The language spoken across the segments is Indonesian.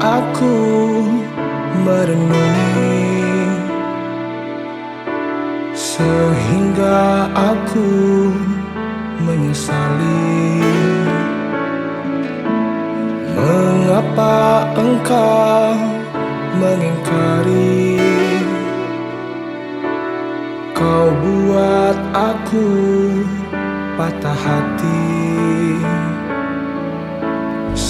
aku merenungi. Sehingga aku menyesali. Mengapa engkau mengingkari? Kau buat aku patah hati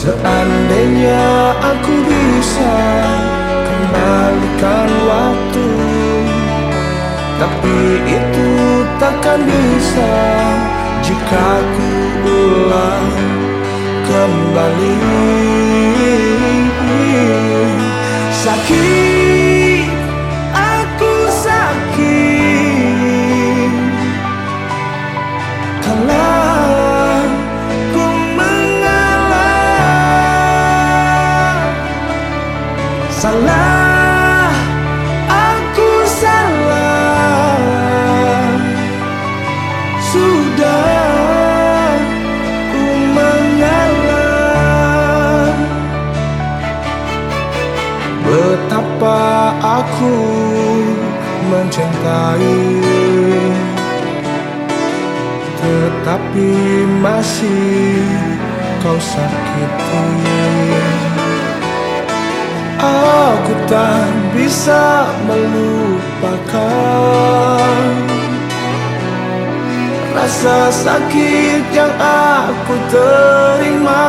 Seandainya aku bisa kembalikan waktu Tapi itu takkan bisa. Jika ku ulang kembali Sakit, Salah, aku salah. Sudah ku mengalah. Betapa aku mencintai. Tetapi masih kau sakiti Aku tak bisa melupakan Rasa sakit yang aku terima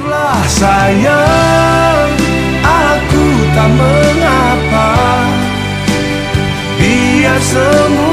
Jujurlah sayang Aku tak mengapa. Biar semua